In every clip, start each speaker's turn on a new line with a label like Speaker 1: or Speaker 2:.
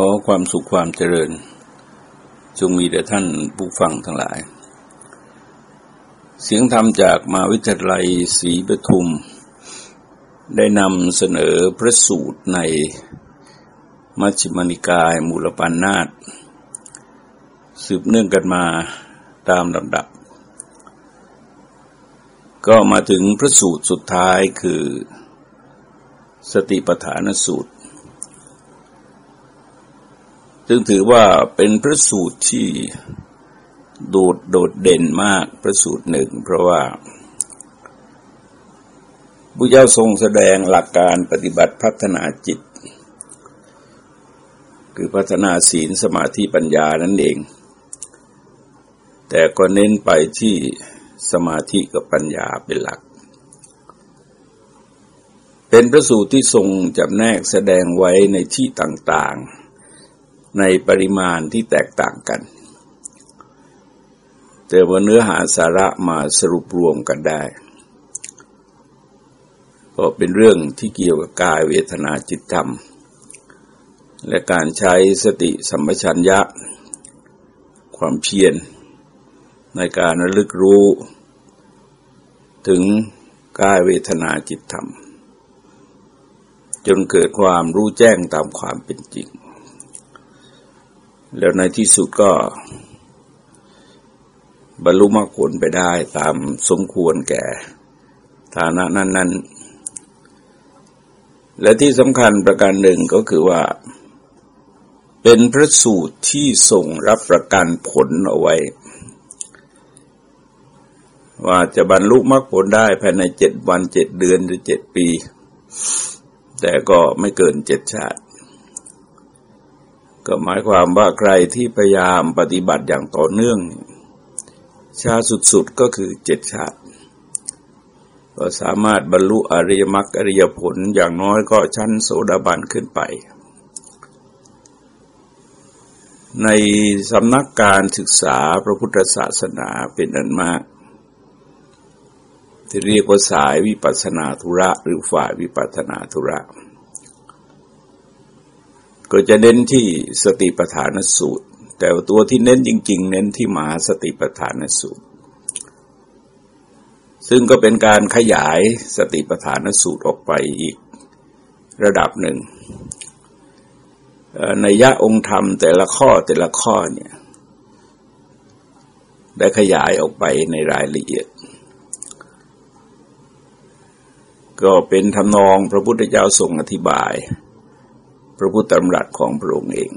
Speaker 1: ขอความสุขความเจริญ จงมีแด่ท่านผู้ฟังทั้งหลาย เสียงธรรมจากมาวิทยาลัยศรีปทุม ได้นำเสนอพระสูตรในมัชฌิมานิกายมูลปันนาตสืบเนื่องกันมาตามลำดับ ก็มาถึงพระสูตรสุดท้ายคือ สติปัฏฐานสูตร ซึ่งถือว่าเป็นพระสูตรที่โดดโดดเด่นมากพระสูตรหนึ่ง เพราะว่าบุญเจ้าทรงแสดงหลักการปฏิบัติพัฒนาจิต คือพัฒนาศีลสมาธิปัญญานั่นเอง แต่ก็เน้นไปที่สมาธิกับปัญญาเป็นหลัก เป็นพระสูตรที่ทรงจำแนกแสดงไว้ในที่ต่างๆ ในปริมาณที่แตกต่างกัน แต่ว่าเนื้อหาสาระมาสรุปรวมกันได้ก็เป็นเรื่องที่เกี่ยวกับกายเวทนาจิตธรรม และการใช้สติสัมปชัญญะ ความเพียรในการระลึกรู้ ถึงกายเวทนาจิตธรรม จนเกิดความรู้แจ้งตามความเป็นจริง แล้วในที่สุดก็ บรรลุมรรคผลไปได้ตามสมควรแก่ฐานะนั้น ๆ และที่สำคัญประการหนึ่งก็คือว่า เป็นพระสูตรที่ส่งรับประกันผลเอาไว้ ว่าจะบรรลุมรรคผลได้ภายในเจ็ดวันเจ็ดเดือนหรือเจ็ดปี แต่ก็ไม่เกินเจ็ดชาติ ก็หมายความว่าใครที่พยายามปฏิบัติอย่างต่อเนื่อง ชาสุดๆก็คือเจ็ดชาติ ก็สามารถบรรลุอริยมรรคอริยผลอย่างน้อยก็ชั้นโสดาบันขึ้นไป ในสำนักการศึกษาพระพุทธศาสนาเป็นอันมากที่เรียกว่าสายวิปัสนาธุระหรือฝ่ายวิปัสนาธุระ ก็จะเน้นที่สติปัฏฐานสูตร แต่ตัวที่เน้นจริง ๆ เน้นที่มหาสติปัฏฐานสูตร ซึ่งก็เป็นการขยายสติปัฏฐานสูตรออกไปอีกระดับหนึ่งในยะองค์ธรรมแต่ละข้อแต่ละข้อเนี่ยได้ขยายออกไปในรายละเอียด ก็เป็นทำนองพระพุทธเจ้าทรงอธิบาย พระพุทธธรรมรัตของพระองค์เอง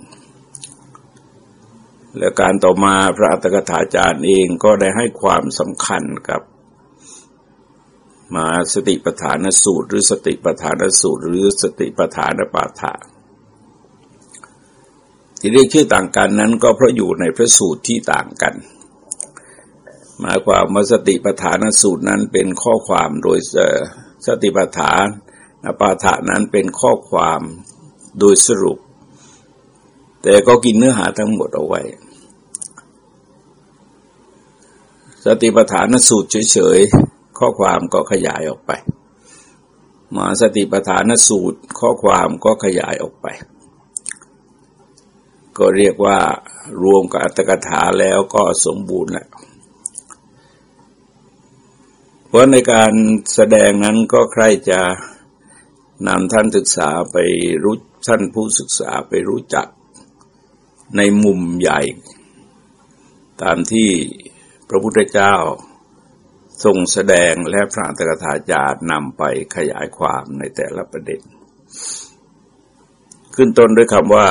Speaker 1: และการต่อมาพระอัตถกถาจารย์เองก็ได้ให้ความสำคัญกับมาสติปัฏฐานสูตร หรือสติปัฏฐานสูตร หรือสติปัฏฐานปาฐาที่เรียกชื่อต่างกันนั้นก็เพราะอยู่ในพระสูตรที่ต่างกันหมายความว่าสติปัฏฐานสูตรนั้นเป็นข้อความโดยสติปัฏฐานปาฐานั้นเป็นข้อความ โดยสรุป แต่ก็กินเนื้อหาทั้งหมดเอาไว้ สติปัฏฐานสูตรเฉยๆ ข้อความก็ขยายออกไป มาสติปัฏฐานสูตรข้อความก็ขยายออกไป ก็เรียกว่ารวมกับอัตถกถาแล้วก็สมบูรณ์แล้วเพราะในการแสดงนั้นก็ใครจะนำท่านศึกษาไปรู้ ท่านผู้ศึกษาไปรู้จักในมุมใหญ่ ตามที่พระพุทธเจ้าทรงแสดงและพระตกถาจารย์นำไปขยายความในแต่ละประเด็น ขึ้นต้นด้วยคำว่า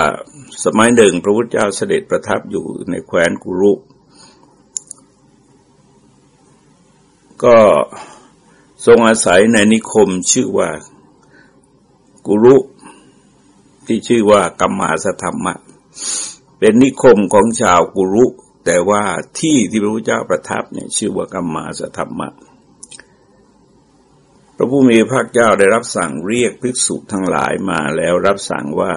Speaker 1: สมัยหนึ่งพระพุทธเจ้าเสด็จประทับอยู่ในแคว้นกุรุ ก็ทรงอาศัยในนิคมชื่อว่า กุรุ ที่ชื่อว่ากัมมาสธรรมะ เป็นนิคมของชาวกุรุ แต่ว่าที่ที่พระพุทธเจ้าประทับเนี่ยชื่อว่ากัมมาสธรรมะพระผู้มีพระเจ้าได้รับสั่งเรียกภิกษุทั้งหลายมาแล้วรับสั่งว่า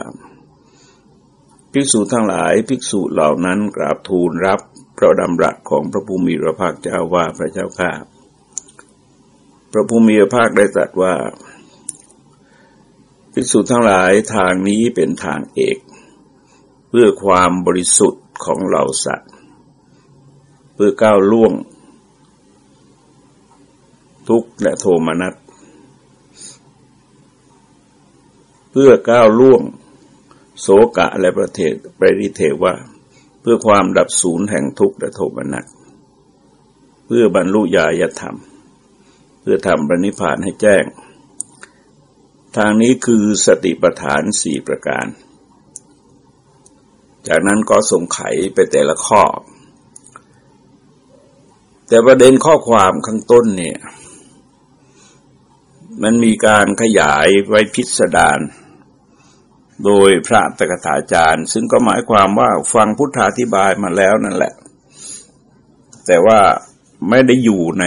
Speaker 1: ภิกษุทั้งหลายภิกษุเหล่านั้นกราบทูลรับพระดำรัสของพระผู้มีพระภาคเจ้าว่าพระเจ้าข้าพระผู้มีพระภาคได้ตรัสว่า ภิกษุทั้งหลายทางนี้เป็นทางเอก เพื่อความบริสุทธิ์ของเหล่าสัตว์ เพื่อก้าวล่วง ทุกข์และโทมนัสเพื่อก้าวล่วง โสกะและประเทศปริเทวะเพื่อความดับศูนย์แห่งทุกข์และโทมนัสเพื่อบรรลุญาณธรรม เพื่อทำปณิพานให้แจ้ง ทางนี้คือสติปัฏฐานสี่ประการ จากนั้นก็ส่งไขไปแต่ละข้อ แต่ประเด็นข้อความข้างต้นเนี่ย มันมีการขยายไว้พิสดารโดยพระตกถาจารย์ ซึ่งก็หมายความว่าฟังพุทธาธิบายมาแล้วนั่นแหละ แต่ว่าไม่ได้อยู่ใน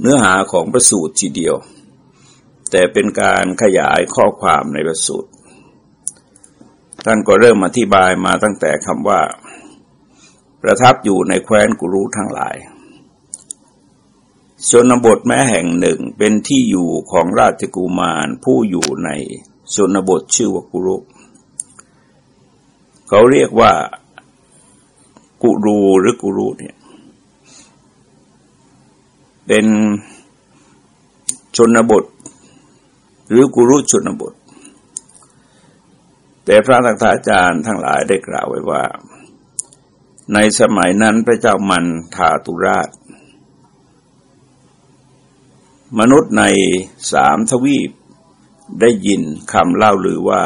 Speaker 1: เนื้อหาของประสูตรทีเดียว แต่เป็นการขยายข้อความในประสูตร ท่านก็เริ่มอธิบายมาตั้งแต่คำว่า ประทับอยู่ในแคว้นกุรุทั้งหลายชนบทแม้แห่งหนึ่งเป็นที่อยู่ของราชกุมารผู้อยู่ในชนบทชื่อว่ากุรุ เขาเรียกว่า กุรูหรือกุรุเนี่ย เป็นชนบท หรือกุรุชนบท แต่พระตักถาจารย์ทั้งหลายได้กล่าวไว้ว่า ในสมัยนั้นพระเจ้ามันทาตุราช มนุษย์ในสามทวีปได้ยินคำเล่าหรือว่า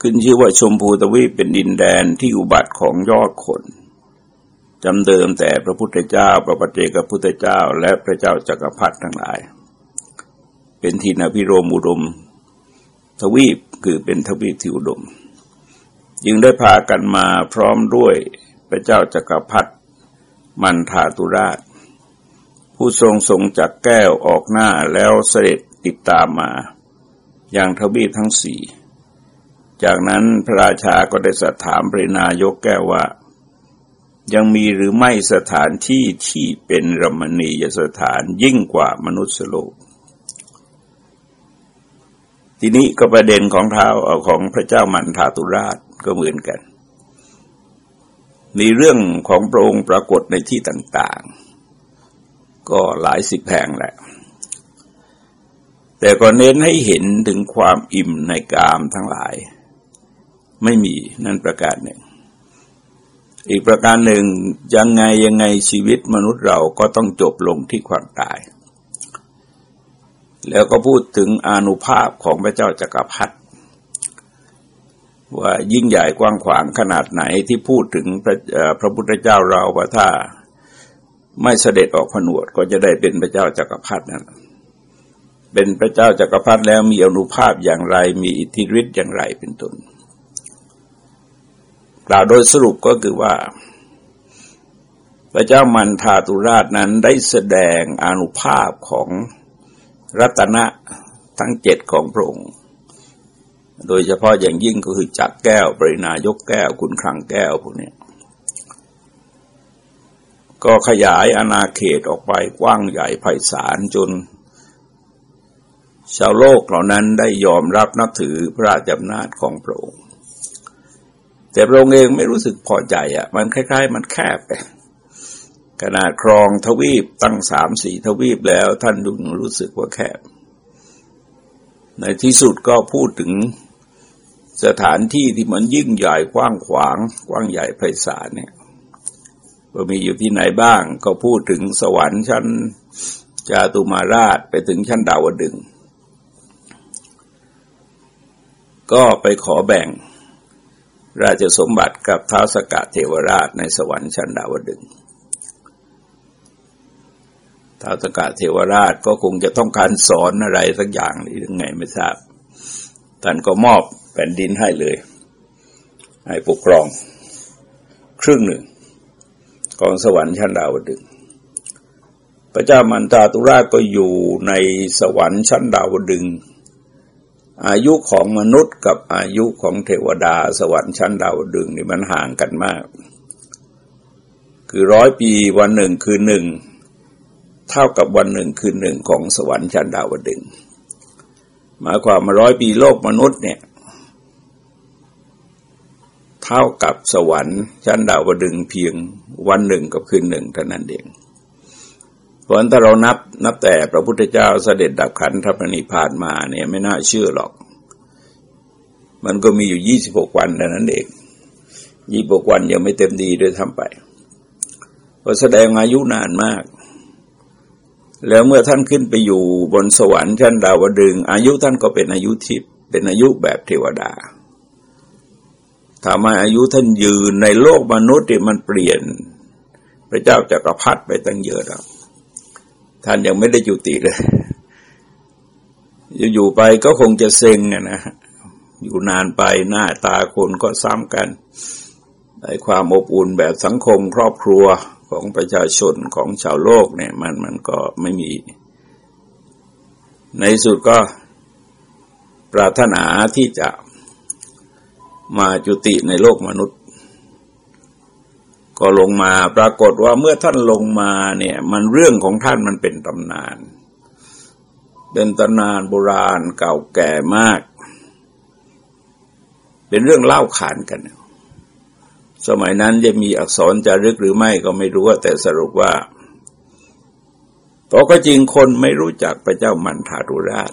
Speaker 1: ขึ้นชื่อว่าชมพูทวีปเป็นดินแดนที่อุบัติของยอดคนจำเดิมแต่พระพุทธเจ้า พระปฏิเจกพุทธเจ้า และพระเจ้าจักรพรรดิทั้งหลาย เป็นทีนพิโรมอุดม ทวีปคือเป็นทวีปที่อุดมยึงได้พากันมาพร้อมด้วยพระเจ้าจักรพรรดิมันทาตุราช ผู้ทรงทรงจักแก้วออกหน้าแล้วเสด็จติดตามมา อย่างทวีปทั้งสี่ จากนั้นพระราชาก็ได้สัถามพระนายกแก้วว่า ยังมีหรือไม่สถานที่ที่เป็นรมณียสถานยิ่งกว่ามนุษย์โลก ทีนี้ก็ประเด็นของเท้าของพระเจ้ามันทาตุราชก็เหมือนกัน มีเรื่องของพระองค์ปรากฏในที่ต่างๆ ก็หลายสิบแห่งแหละ แต่ก็เน้นให้เห็นถึงความอิ่มในกามทั้งหลาย ไม่มีนั่นประการหนึ่ง อีกประการหนึ่งยังไงยังไงชีวิตมนุษย์เราก็ต้องจบลงที่ความตาย แล้วก็พูดถึงอนุภาพของพระเจ้าจากักรพรรดิว่ายิ่งใหญ่กว้างขวางขนาดไหนที่พูดถึงพระพระพุทธเจ้าเราว่าถ้าไม่เสด็จออกผนวดก็จะได้เป็นพระเจ้าจากักรพรรดินั่นเป็นพระเจ้าจากักรพรรดิแล้วมีอนุภาพอย่างไร มีอิทธิฤทธิ์อย่างไรเป็นต้นกล่าวโดยสรุปก็คือว่า พระเจ้ามันทาตุราชนั้นได้แสดงอนุภาพของ รัตนะทั้งเจ็ดของพระองค์ โดยเฉพาะอย่างยิ่งก็คือจักแก้ว ปรินายกแก้ว คุณครังแก้วพวกนี้ก็ขยายอาณาเขตออกไปกว้างใหญ่ไพศาลจน ชาวโลกเหล่านั้นได้ยอมรับนับถือพระราชอำนาจของพระองค์ แต่พระองค์เองไม่รู้สึกพอใจอะ มันคล้าย ๆ มันแคบไป ขนาดครองทวีปตั้งสามสี่ทวีปแล้วท่านดูรู้สึกว่าแคบ ในที่สุดก็พูดถึงสถานที่ที่มันยิ่งใหญ่กว้างขวาง กว้างใหญ่ไพศาลเนี่ยว่ามีอยู่ที่ไหนบ้าง ก็พูดถึงสวรรค์ชั้นจาตุมาราชไปถึงชั้นดาวดึง ก็ไปขอแบ่งราชสมบัติกับท้าวสกัดเทวราชในสวรรค์ชั้นดาวดึง ท้าวสกัดเทวราชก็คงจะต้องการสอนอะไรสักอย่างหรือไงไม่ทราบ ท่านก็มอบแผ่นดินให้เลย ให้ปกครอง ครึ่งหนึ่ง ของสวรรค์ชั้นดาวดึงพระเจ้ามันตาตุราชก็อยู่ในสวรรค์ชั้นดาวดึง อายุของมนุษย์กับอายุของเทวดา สวรรค์ชั้นดาวดึงนี่มันห่างกันมาก คือร้อยปีวันหนึ่งคือหนึ่ง เท่ากับวันหนึ่งคือหนึ่งของสวรรค์ชั้นดาวดึงหมายความมาร้อยปีโลกมนุษย์เนี่ย เท่ากับสวรรค์ชั้นดาวดึงเพียงวันหนึ่งกับคืนหนึ่งเท่านั้นเองเพราะฉะนั้นถ้าเรานับนับแต่พระพุทธเจ้าเสด็จดับขันธปณิพานมาเนี่ยไม่น่าเชื่อหรอก มันก็มีอยู่ยี่สิบหกวันเท่านั้นเองยี่สิบกวันยังไม่เต็มดีด้วยทำไปก็แสดงอายุนานมาก แล้วเมื่อท่านขึ้นไปอยู่บนสวรรค์ชั้นดาวดึง อายุท่านก็เป็นอายุทิพย์เป็นอายุแบบเทวดาทำไมอายุท่านยืนในโลกมนุษย์ที่มันเปลี่ยน พระเจ้าจักรพรรดิไปตั้งเยอะแล้วท่านยังไม่ได้จุติเลยอยู่ไปก็คงจะเซ็งนะอยู่นานไปหน้าตาคนก็ซ้ำกันไอ้ความอบอุ่นแบบสังคมครอบครัว ของประชาชนของชาวโลกเนี่ยมันมันก็ไม่มี ในสุดก็ปรารถนาที่จะมาจุติในโลกมนุษย์ ก็ลงมาปรากฏว่าเมื่อท่านลงมาเนี่ยมันเรื่องของท่านมันเป็นตำนาน เป็นตำนานโบราณเก่าแก่มาก เป็นเรื่องเล่าขานกัน สมัยนั้นจะมีอักษรจารึกหรือไม่ก็ไม่รู้แต่สรุปว่าต่อก็จริงคนไม่รู้จักพระเจ้ามันทารุราช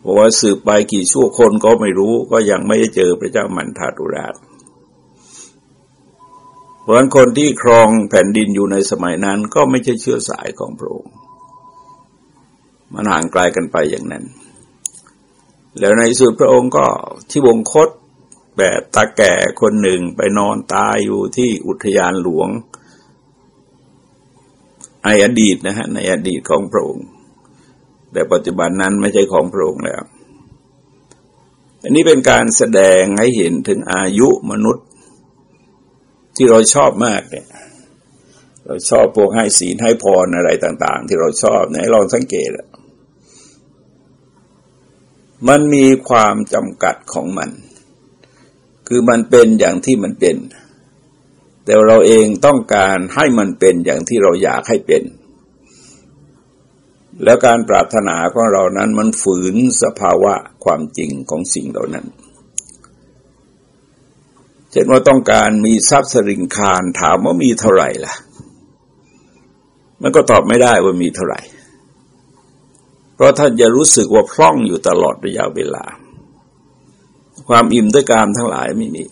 Speaker 1: เพราะว่าสืบไปกี่ชั่วคนก็ไม่รู้ก็ยังไม่ได้เจอพระเจ้ามันทารุราชเพราะฉะนั้นคนที่ครองแผ่นดินอยู่ในสมัยนั้นก็ไม่ใช่เชื้อสายของพระองค์มันห่างไกลกันไปอย่างนั้น แล้วในสุดพระองค์ก็ที่วงคต แบบตาแก่คนหนึ่งไปนอนตายอยู่ที่อุทยานหลวงในอดีตนะฮะในอดีตของพระองค์ แต่ปัจจุบันนั้นไม่ใช่ของพระองค์แล้ว อันนี้เป็นการแสดงให้เห็นถึงอายุมนุษย์ ที่เราชอบมากเนี่ยเราชอบพวกให้ศีลให้พรอะไรต่าง ๆ ที่เราชอบเนี่ยลองสังเกตมันมีความจำกัดของมัน คือมันเป็นอย่างที่มันเป็น แต่เราเองต้องการให้มันเป็นอย่างที่เราอยากให้เป็น แล้วการปรารถนาของเรานั้นมันฝืนสภาวะความจริงของสิ่งเหล่านั้นเช่นว่าต้องการมีทรัพย์สริงคารถามว่ามีเท่าไหร่ล่ะ มันก็ตอบไม่ได้ว่ามีเท่าไหร่ เพราะท่านจะรู้สึกว่าพร่องอยู่ตลอดระยะเวลา ความอิ่มด้วยกามทั้งหลายไม่มี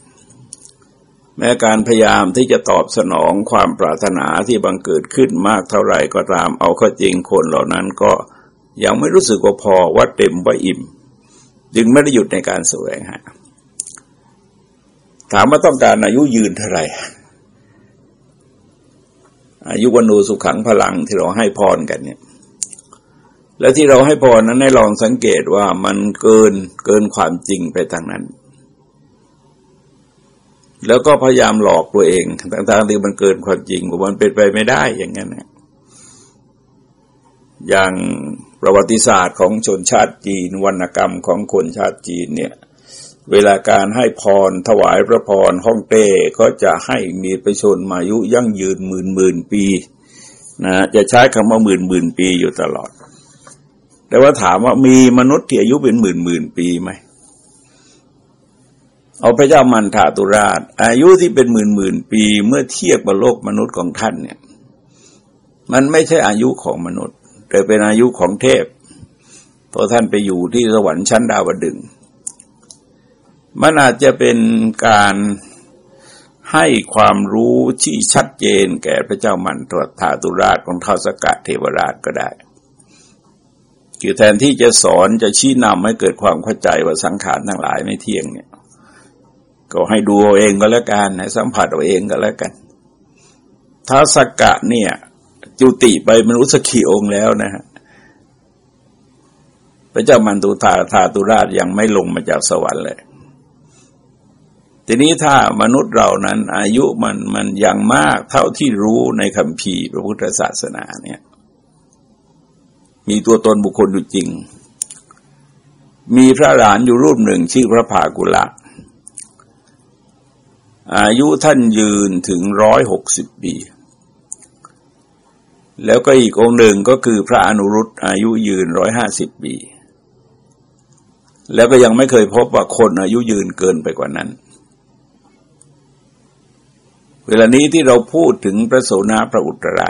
Speaker 1: แม้การพยายามที่จะตอบสนองความปรารถนาที่บังเกิดขึ้นมากเท่าไหร่ก็ตามเอาข้อจริงคนเหล่านั้นก็ยังไม่รู้สึกว่าพอว่าเต็มว่าอิ่ม จึงไม่ได้หยุดในการแสวงหาถามว่าต้องการอายุยืนเท่าไหร่อายุวันโนสุขังพลังที่เราให้พรกันเนี่ย และที่เราให้พรนั้นให้ลองสังเกตว่ามันเกินเกินความจริงไปทางนั้น แล้วก็พยายามหลอกตัวเองต่างๆที่มันเกินความจริงว่ามันเป็นไปไม่ได้อย่างนั้นนะอย่างประวัติศาสตร์ของชนชาติจีนวรรณกรรมของคนชาติจีนเนี่ย เวลาการให้พรถวายพระพรห้องเต้ก็จะให้มีประชนมายุยั่งยืนหมื่นหมื่นปีนะจะใช้คำว่าหมื่นหมื่นปีอยู่ตลอด แต่ว่าถามว่ามีมนุษย์ที่อายุเป็นหมื่นหมื่นปีไหมเอาพระเจ้ามันถาตุราช อายุที่เป็นหมื่นหมื่นปีเมื่อเทียบกับโลกมนุษย์ของท่านเนี่ย มันไม่ใช่อายุของมนุษย์ แต่เป็นอายุของเทพเพราะท่านไปอยู่ที่สวรรค์ชั้นดาวดึงมันอาจจะเป็นการให้ความรู้ที่ชัดเจนแก่พระเจ้ามันตรถาตุราชของท้าสกัดเทวราชก็ได้ คือแทนที่จะสอนจะชี้นำให้เกิดความเข้าใจว่าสังขารทั้งหลายไม่เที่ยงเนี่ย ก็ให้ดูเอาเองก็แล้วกันให้สัมผัสเอาเองก็แล้วกันท้าสกะเนี่ยจุติไปมนุษย์สกีองค์แล้วนะฮะพระเจ้ามันตุธาธาตุราชยังไม่ลงมาจากสวรรค์เลย ทีนี้ถ้ามนุษย์เรานั้น อายุมันมันยังมากเท่าที่รู้ในคำพีพระพุทธศาสนาเนี่ย มีตัวตนบุคคลอยู่จริง มีพระหลานอยู่รูปหนึ่งชื่อพระภากุละ อายุท่านยืนถึงร้อยหกสิบปี แล้วก็อีกองหนึ่งก็คือพระอนุรุตอายุยืนร้อยห้าสิบปี แล้วก็ยังไม่เคยพบว่าคนอายุยืนเกินไปกว่านั้นเวลานี้ที่เราพูดถึงพระโสนาพระอุตระ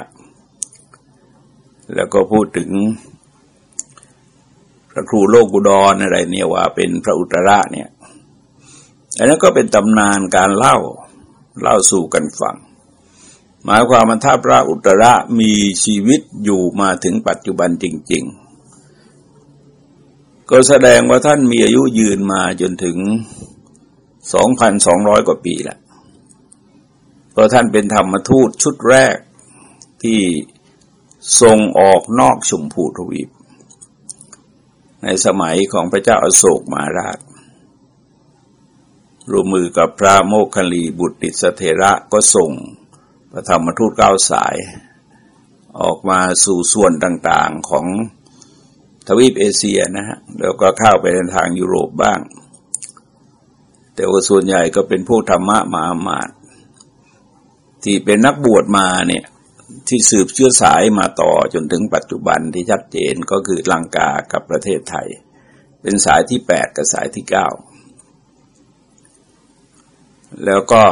Speaker 1: แล้วก็พูดถึงพระครูโลกุดรอะไรเนี่ยว่าเป็นพระอุตระเนี่ยอันนั้นก็เป็นตำนานการเล่าเล่าสู่กันฟัง หมายความว่าถ้าพระอุตระมีชีวิตอยู่มาถึงปัจจุบันจริง ๆ ก็แสดงว่าท่านมีอายุยืนมาจนถึงสองพันสองร้อยกว่าปีแล้วเพราะท่านเป็นธรรมทูตชุดแรกที่ ทรงออกนอกชมพูทวีป ในสมัยของพระเจ้าอโศกมาราชรวมมือกับพระโมคคัลลีบุตรติสเถระก็ส่งพระธรรมทูตเก้าสาย ออกมาสู่ส่วนต่างๆของทวีปเอเชียนะฮะแล้วก็เข้าไปในทางยุโรปบ้าง แต่ว่าส่วนใหญ่ก็เป็นผู้ธรรมะมาอามาตที่เป็นนักบวชมาเนี่ย ที่สืบเชื้อสายมาต่อจนถึงปัจจุบันที่ชัดเจนก็คือลังกากับประเทศไทย เป็นสายที่แปดกับสายที่เก้าแล้วก็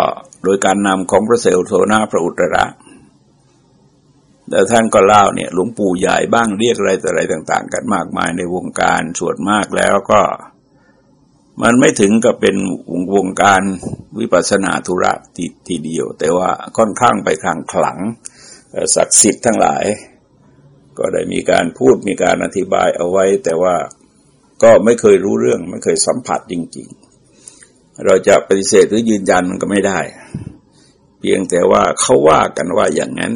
Speaker 1: โดยการนำของพระเสวโสนาพระอุตระแล้วท่านก็เล่าเนี่ยหลวงปู่ใหญ่บ้างเรียกอะไรแต่อะไรต่าง ๆ กันมากมายในวงการส่วนมากแล้วก็ มันไม่ถึงกับเป็นวงการวิปัสนาธุระทีทีเดียว แต่ว่าค่อนข้างไปทางขลัง ศักดิ์สิทธิ์ทั้งหลาย ก็ได้มีการพูดมีการอธิบายเอาไว้ แต่ว่าก็ไม่เคยรู้เรื่อง ไม่เคยสัมผัสจริง ๆ เราจะปฏิเสธหรือยืนยันมันก็ไม่ได้ เพียงแต่ว่าเขาว่ากันว่าอย่างนั้น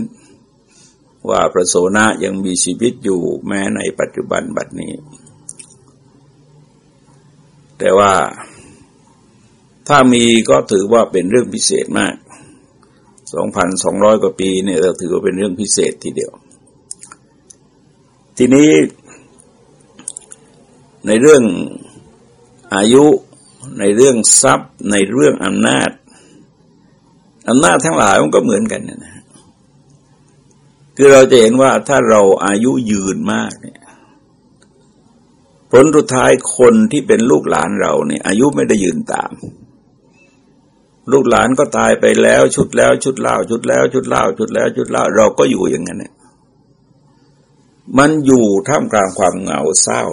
Speaker 1: ว่าพระโสนะยังมีชีวิตอยู่แม้ในปัจจุบันบัดนี้ แต่ว่าถ้ามีก็ถือว่าเป็นเรื่องพิเศษมาก 2,200กว่าปีเนี่ยเราถือว่าเป็นเรื่องพิเศษทีเดียว ทีนี้ในเรื่องอายุในเรื่องทรัพย์ ในเรื่องอำนาจอำนาจทั้งหลายมันก็เหมือนกันนะคือเราจะเห็นว่าถ้าเราอายุยืนมากเนี่ยผลสุดท้ายคนที่เป็นลูกหลานเราเนี่ยอายุไม่ได้ยืนตาม ลูกหลานก็ตายไปแล้วชุดแล้วชุดเล่าชุดแล้วชุดเล่าชุดแล้วชุดเล่าเราก็อยู่อย่างนั้นเนี่ยมันอยู่ท่ามกลางความเหงาเศร้า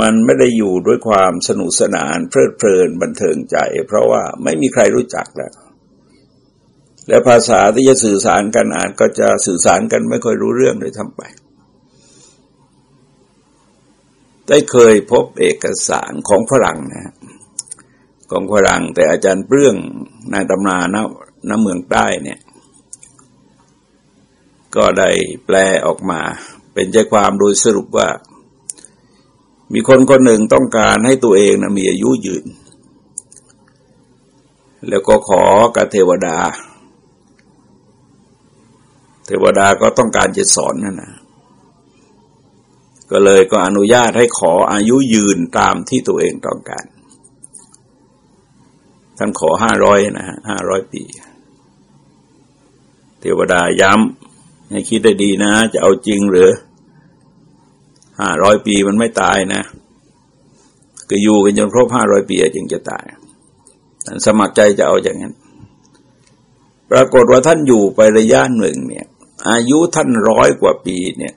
Speaker 1: มันไม่ได้อยู่ด้วยความสนุกสนานเพลิดเพลินบันเทิงใจ เพราะว่าไม่มีใครรู้จักแล้ว และภาษาที่จะสื่อสารกันอาจก็จะสื่อสารกันไม่ค่อยรู้เรื่องเลยทำไป ได้เคยพบเอกสารของฝรั่งนะ ของฝรั่งแต่อาจารย์เปรื่องในตำนาน้ำน้ำเมืองใต้เนี่ย ก็ได้แปลออกมา เป็นใจความโดยสรุปว่า มีคนคนหนึ่งต้องการให้ตัวเองนะมีอายุยืน แล้วก็ขอกับเทวดา เทวดาก็ต้องการจะสอนนั่นนะก็เลยก็อนุญาตให้ขออายุยืนตามที่ตัวเองต้องการ ท่านขอห้าร้อยนะฮะห้าร้อยปี เทวดาย้ำให้คิดได้ดีนะ จะเอาจริงหรือห้าร้อยปีมันไม่ตายนะ ก็อยู่กันจนครบห้าร้อยปีจึงจะตายท่านสมัครใจจะเอาอย่างนั้น ปรากฏว่าท่านอยู่ไประยะหนึ่งเนี่ย อายุท่านร้อยกว่าปีเนี่ย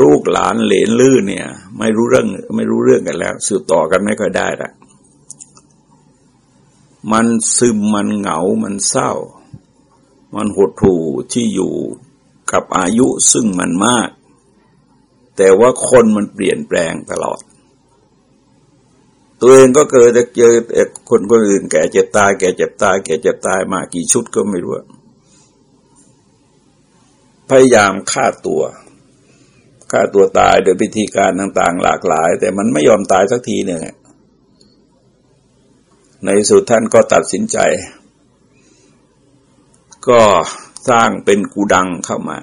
Speaker 1: ลูกหลานเหลนลื่นเนี่ย ไม่รู้เรื่องไม่รู้เรื่องกันแล้ว สืบต่อกันไม่ค่อยได้ละ มันซึมมันเหงา มันเศร้า มันหดหู่ที่อยู่กับอายุซึ่งมันมาก แต่ว่าคนมันเปลี่ยนแปลงตลอด ตัวเองก็เกิดจะเจอคนคนอื่น แก่เจ็บตาย แก่เจ็บตาย แก่เจ็บตายมากี่ชุดก็ไม่รู้พยายามฆ่าตัวฆ่าตัวตายโดยพิธีการต่าง ๆ หลากหลาย แต่มันไม่ยอมตายสักทีหนึ่ง ในสุดท่านก็ตัดสินใจ ก็สร้างเป็นกูดังเข้ามา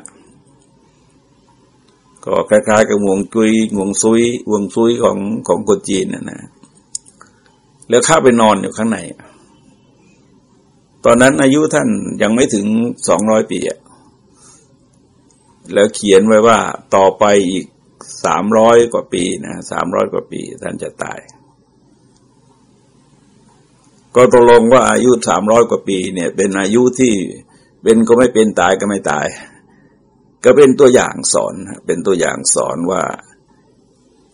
Speaker 1: ก็คล้ายๆกับห่วงจุยห่วงซุยห่วงซุยของของคนจีนนะนะ แล้วเข้าไปนอนอยู่ข้างใน ตอนนั้นอายุท่านยังไม่ถึงสองร้อยปีแล้วเขียนไว้ว่าต่อไปอีกสามร้อยกว่าปีนะสามร้อยกว่าปี ท่านจะตาย ก็ตกลงว่าอายุสามร้อยกว่าปีเนี่ย เป็นอายุที่เป็นก็ไม่เป็นตายก็ไม่ตาย ก็เป็นตัวอย่างสอน เป็นตัวอย่างสอนว่า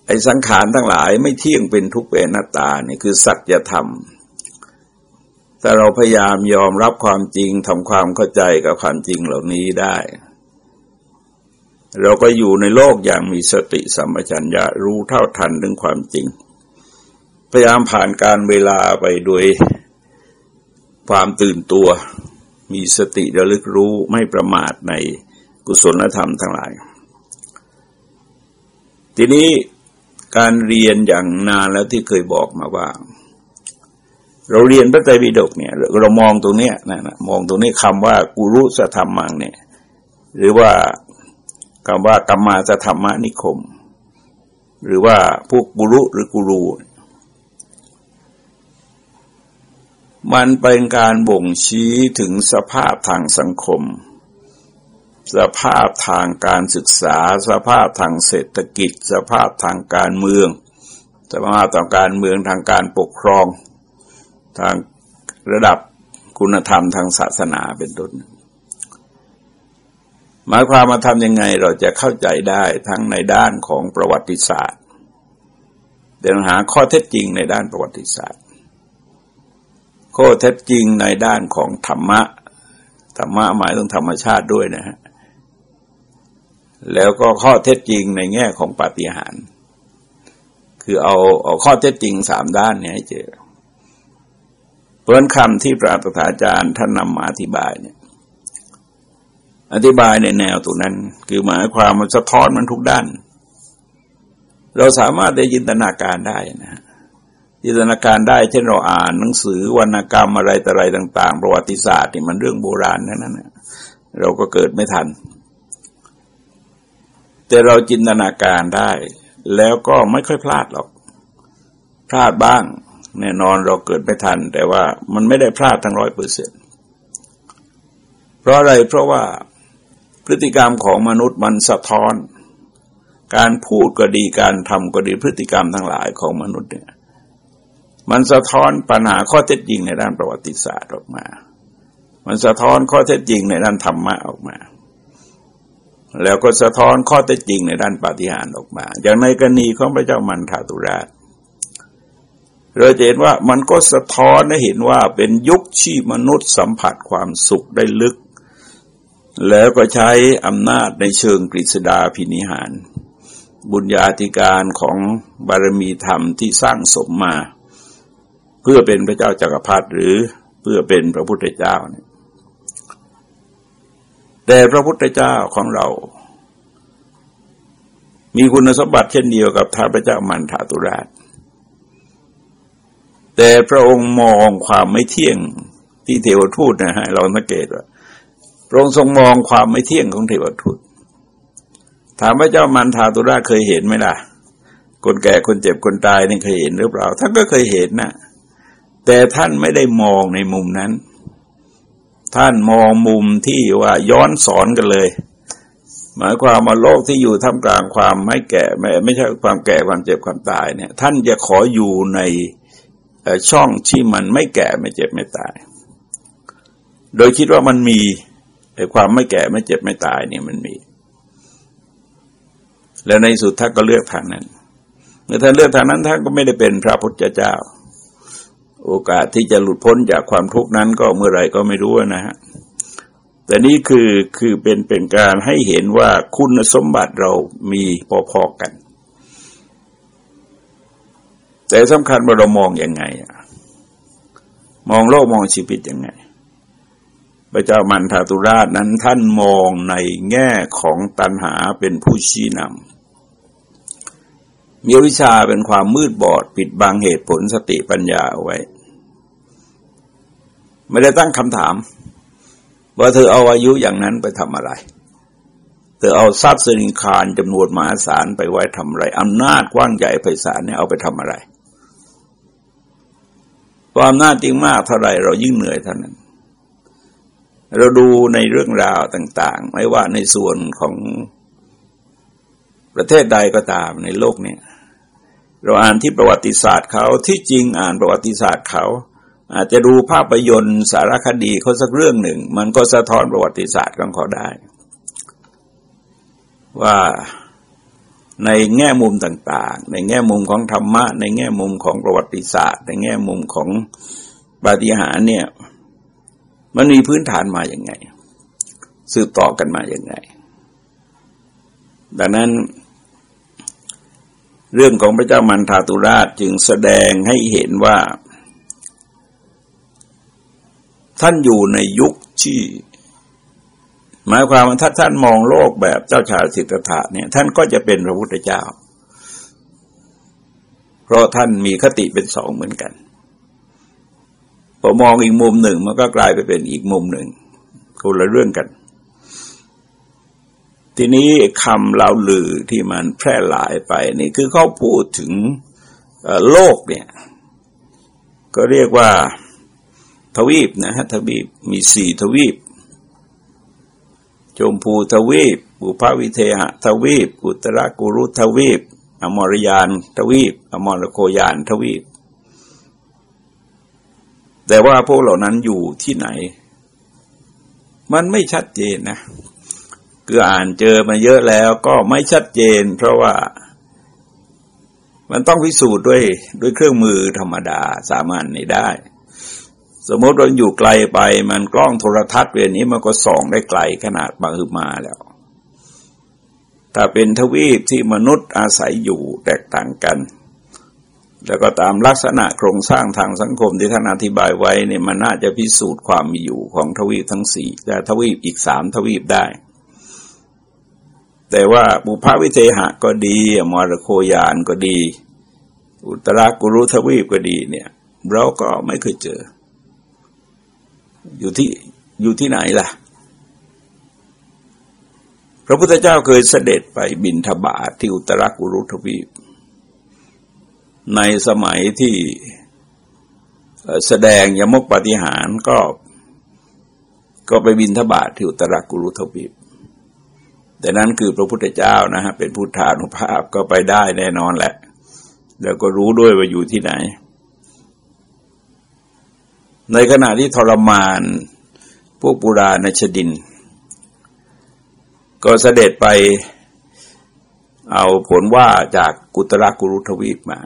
Speaker 1: ไอ้สังขารทั้งหลายไม่เที่ยงเป็นทุกเป็นหน้าตานี่คือสัจธรรมถ้าเราพยายามยอมรับความจริงทำความเข้าใจกับความจริงเหล่านี้ได้ เราก็อยู่ในโลกอย่างมีสติสัมปชัญญะรู้เท่าทันถึงความจริง พยายามผ่านการเวลาไปโดยความตื่นตัว มีสติระลึกรู้ไม่ประมาทในกุศลธรรมทั้งหลาย ทีนี้การเรียนอย่างนานแล้วที่เคยบอกมาว่า เราเรียนพระไตรปิฎกเนี่ย เรามองตรงเนี้ยนะมองตรงนี้คำว่ากุรุสธรรมังเนี่ย หรือว่าคำว่ากรรมาสธรรมนิคม หรือว่าพวกกุรุหรือกุรู มันเป็นการบ่งชี้ถึงสภาพทางสังคม สภาพทางการศึกษา สภาพทางเศรษฐกิจ สภาพทางการเมือง สภาพทางการเมืองทางการปกครอง ทางระดับคุณธรรมทางศาสนาเป็นต้นหมายความมาทำยังไงเราจะเข้าใจได้ทั้งในด้านของประวัติศาสตร์เดินหาข้อเท็จจริงในด้านประวัติศาสตร์ ข้อเท็จจริงในด้านของธรรมะ ธรรมะหมายถึงธรรมชาติด้วยนะฮะ แล้วก็ข้อเท็จจริงในแง่ของปาฏิหาริย์ คือเอาเอาข้อเท็จจริงสามด้านนี้ให้เจอ เพราะคำที่พระตถาจารย์ท่านนำมาอธิบายเนี่ยอธิบายในแนวตัวนั้น คือหมายความมันสะท้อนมันทุกด้าน เราสามารถได้จินตนาการได้นะ จินตนาการได้เช่นเราอ่านหนังสือวรรณกรรมอะไรแต่อะไรต่าง ๆ ประวัติศาสตร์นี่มันเรื่องโบราณนั่นนะเราก็เกิดไม่ทัน แต่เราจินตนาการได้ แล้วก็ไม่ค่อยพลาดหรอก พลาดบ้าง แน่นอนเราเกิดไม่ทัน แต่ว่ามันไม่ได้พลาดทั้งร้อยเปอร์เซ็นเพราะอะไรเพราะว่าพฤติกรรมของมนุษย์มันสะท้อน การพูดก็ดีการทำก็ดีพฤติกรรมทั้งหลายของมนุษย์เนี่ย มันสะท้อนปัญหาข้อเท็จจริงในด้านประวัติศาสตร์ออกมา มันสะท้อนข้อเท็จจริงในด้านธรรมะออกมา แล้วก็สะท้อนข้อเท็จจริงในด้านปฏิหารออกมา อย่างในกรณีของพระเจ้ามันทาตุราช เราจะเห็นว่ามันก็สะท้อนให้เห็นว่าเป็นยุคที่มนุษย์สัมผัสความสุขได้ลึก แล้วก็ใช้อำนาจในเชิงกฤษดาพินิหาร บุญญาธิการของบารมีธรรมที่สร้างสมมา เพื่อเป็นพระเจ้าจากักรพรรดิหรือเพื่อเป็นพระพุทธเจ้าเนี่ยแต่พระพุทธเจ้าของเรา มีคุณสมบัติเช่นเดียวกับท้าพระเจ้ามันทาตุราช แต่พระองค์มองความไม่เที่ยงที่เทวทูตนะฮะเราสังเกตว่าพระองค์ทรงมองความไม่เที่ยงของเทวทูตถามพระเจ้ามันทาตุราเคยเห็นไหมล่ะ คนแก่คนเจ็บคนตายนี่เคยเห็นหรือเปล่าท่านก็เคยเห็นนะ แต่ท่านไม่ได้มองในมุมนั้น ท่านมองมุมที่ว่าย้อนสอนกันเลย หมายความว่าโลกที่อยู่ท่ามกลางความไม่แก่ไม่ไม่ใช่ความแก่ความเจ็บความตายเนี่ย ท่านจะขออยู่ในช่องที่มันไม่แก่ไม่เจ็บไม่ตาย โดยคิดว่ามันมีแต่ความไม่แก่ไม่เจ็บไม่ตายเนี่ยมันมี แล้วในสุดท่านก็เลือกทางนั้น เมื่อท่านเลือกทางนั้นท่านก็ไม่ได้เป็นพระพุทธเจ้า โอกาสที่จะหลุดพ้นจากความทุกข์นั้นก็เมื่อไรก็ไม่รู้นะฮะแต่นี่คือคือเป็นเป็นการให้เห็นว่าคุณสมบัติเรามีพอๆกัน แต่สำคัญว่าเรามองอยังไงมองโลกมองชีวิตยังไง พระเจ้ามันทาตุราชนั้นท่านมองในแง่ของตัณหาเป็นผู้ชี้นำมีวิชาเป็นความมืดบอดปิดบังเหตุผลสติปัญญาเอาไว้ ไม่ได้ตั้งคำถาม ว่าเธอเอาอายุอย่างนั้นไปทำอะไร เธอเอาทรัพย์สินคารจำนวนมหาศาลไปไว้ทำอะไรอำนาจกว้างใหญ่ไพศาลเนี่ยเอาไปทำอะไรความน่าจริงมากเท่าไรเรายิ่งเหนื่อยเท่านั้น เราดูในเรื่องราวต่าง ๆ ไม่ว่าในส่วนของประเทศใดก็ตามในโลกเนี่ย เราอ่านที่ประวัติศาสตร์เขาที่จริงอ่านประวัติศาสตร์เขา อาจจะดูภาพยนตร์สารคดีเขาสักเรื่องหนึ่ง มันก็สะท้อนประวัติศาสตร์ของเขาได้ ว่าในแง่มุมต่าง ๆ ในแง่มุมของธรรมะ ในแง่มุมของประวัติศาสตร์ ในแง่มุมของปาฏิหาริย์เนี่ย มันมีพื้นฐานมาอย่างไง สืบต่อกันมาอย่างไง ดังนั้น เรื่องของพระเจ้ามันทาตุราชจึงแสดงให้เห็นว่า ท่านอยู่ในยุคที่หมายความว่าถ้าท่านมองโลกแบบเจ้าชายสิทธัตถะเนี่ยท่านก็จะเป็นพระพุทธเจ้า เพราะท่านมีคติเป็นสองเหมือนกันพอมองอีกมุมหนึ่งมันก็กลายไปเป็นอีกมุมหนึ่งคนละเรื่องกัน ทีนี้คำเล่าลือที่มันแพร่หลายไปนี่คือเขาพูดถึงโลกเนี่ย ก็เรียกว่า ทวีปนะฮะทวีปมีสี่ทวีป ชมพูทวีปบุพวิเทหทวีป อุตรกุรุทวีป อมรยานทวีป อมรโคยานทวีป แต่ว่าพวกเหล่านั้นอยู่ที่ไหน มันไม่ชัดเจนนะคืออ่านเจอมาเยอะแล้วก็ไม่ชัดเจน เพราะว่ามันต้องพิสูจน์ด้วยด้วยเครื่องมือธรรมดาสามัญนี่ได้ สมมติเราอยู่ไกลไป มันกล้องโทรทัศน์เวลนี้มันก็ส่องได้ไกลขนาดมาคือมาแล้วถ้าเป็นทวีปที่มนุษย์อาศัยอยู่แตกต่างกัน แล้วก็ตามลักษณะโครงสร้างทางสังคมที่ท่านอธิบายไว้เนี่ยมันน่าจะพิสูจน์ความมีอยู่ของทวีปทั้งสี่แต่ทวีปอีกสามทวีปได้ แต่ว่าบุพวิเทหะก็ดีมรโคยานก็ดี อุตรากุรุทวีปก็ดีเนี่ย เราก็ไม่เคยเจอ อยู่ที่อยู่ที่ไหนล่ะ พระพุทธเจ้าเคยเสด็จไปบินทบาทที่อุตรกุรุทวีป ในสมัยที่แสดงยมกปฏิหารก็ ก็ไปบินทบาทที่อุตรกุรุทวีปแต่นั้นคือพระพุทธเจ้านะฮะเป็นพุทธานุภาพก็ไปได้แน่นอนแหละ แล้วก็รู้ด้วยว่าอยู่ที่ไหน ในขณะที่ทรมาน พวกปุราณชดิน ก็เสด็จไปเอาผลว่าจากกุตระกุรุทวีปมา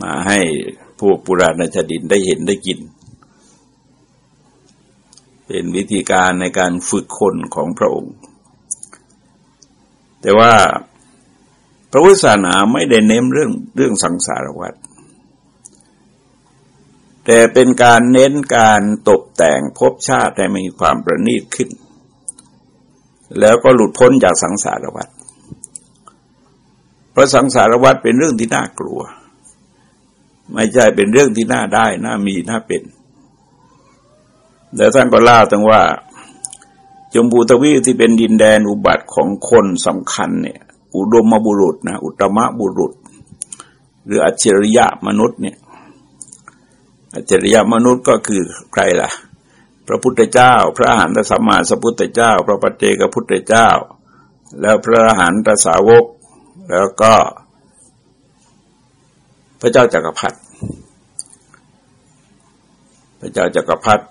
Speaker 1: มาให้พวกปุราณชดินได้เห็นได้กิน เป็นวิธีการในการฝึกคนของพระองค์ แต่ว่าพระพุทธศาสนาไม่ได้เน้นเรื่องเรื่องสังสารวัฏ แต่เป็นการเน้นการตกแต่งภพชาติให้มีความประณีตขึ้น แล้วก็หลุดพ้นจากสังสารวัฏเพราะสังสารวัฏเป็นเรื่องที่น่ากลัว ไม่ใช่เป็นเรื่องที่น่าได้น่ามีน่าเป็นแต่ท่านก็เล่าตั้งว่า จมพูทวีที่เป็นดินแดนอุบัติของคนสำคัญเนี่ย อุดมบุรุษนะอุตมะบุรุษ หรืออัจฉริยะมนุษย์เนี่ย จริยมนุษย์ก็คือใครล่ะ พระพุทธเจ้า พระอรหันตสัมมาสัพพุทธเจ้า พระปัจเจกพุทธเจ้า แล้วพระอรหันตสาวก แล้วก็ พระเจ้าจักรพรรดิพระเจ้าจักรพรรดิ